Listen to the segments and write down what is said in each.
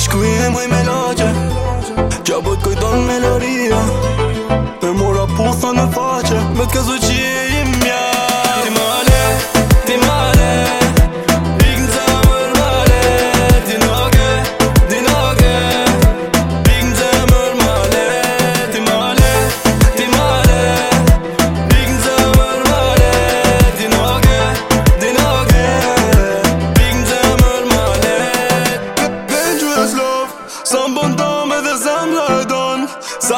shkruaj e melodía me lagje Qa bët kujton meloria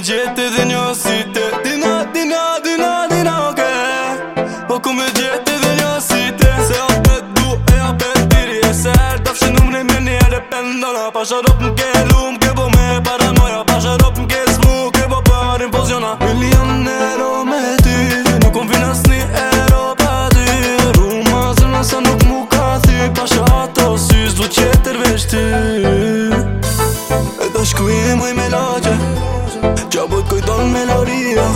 gjetë dhe një sitë Dina, dina, dina, dina, oke Po ku me gjetë dhe një sitë Se atë të du e atë të tiri E se e të fshë nëmë në mirë një ere pëndona Pa shërop më ke lumë, ke po me paranoja Pa shërop më ke smu, ke po për impozjona Milion në ero me ti Nuk kom vina së një ero pa ti Ruma zërna sa nuk mu ka thi Pa shë ato si zdu qeterve shti E të shkujem ujme në melodia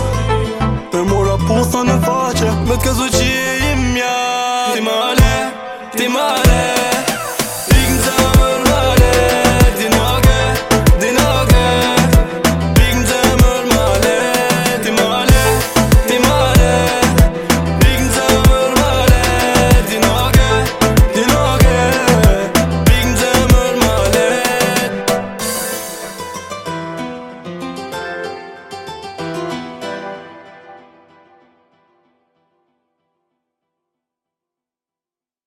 Me mora pusa në faqe Me këzu që i mja Ti ma le, ti ma le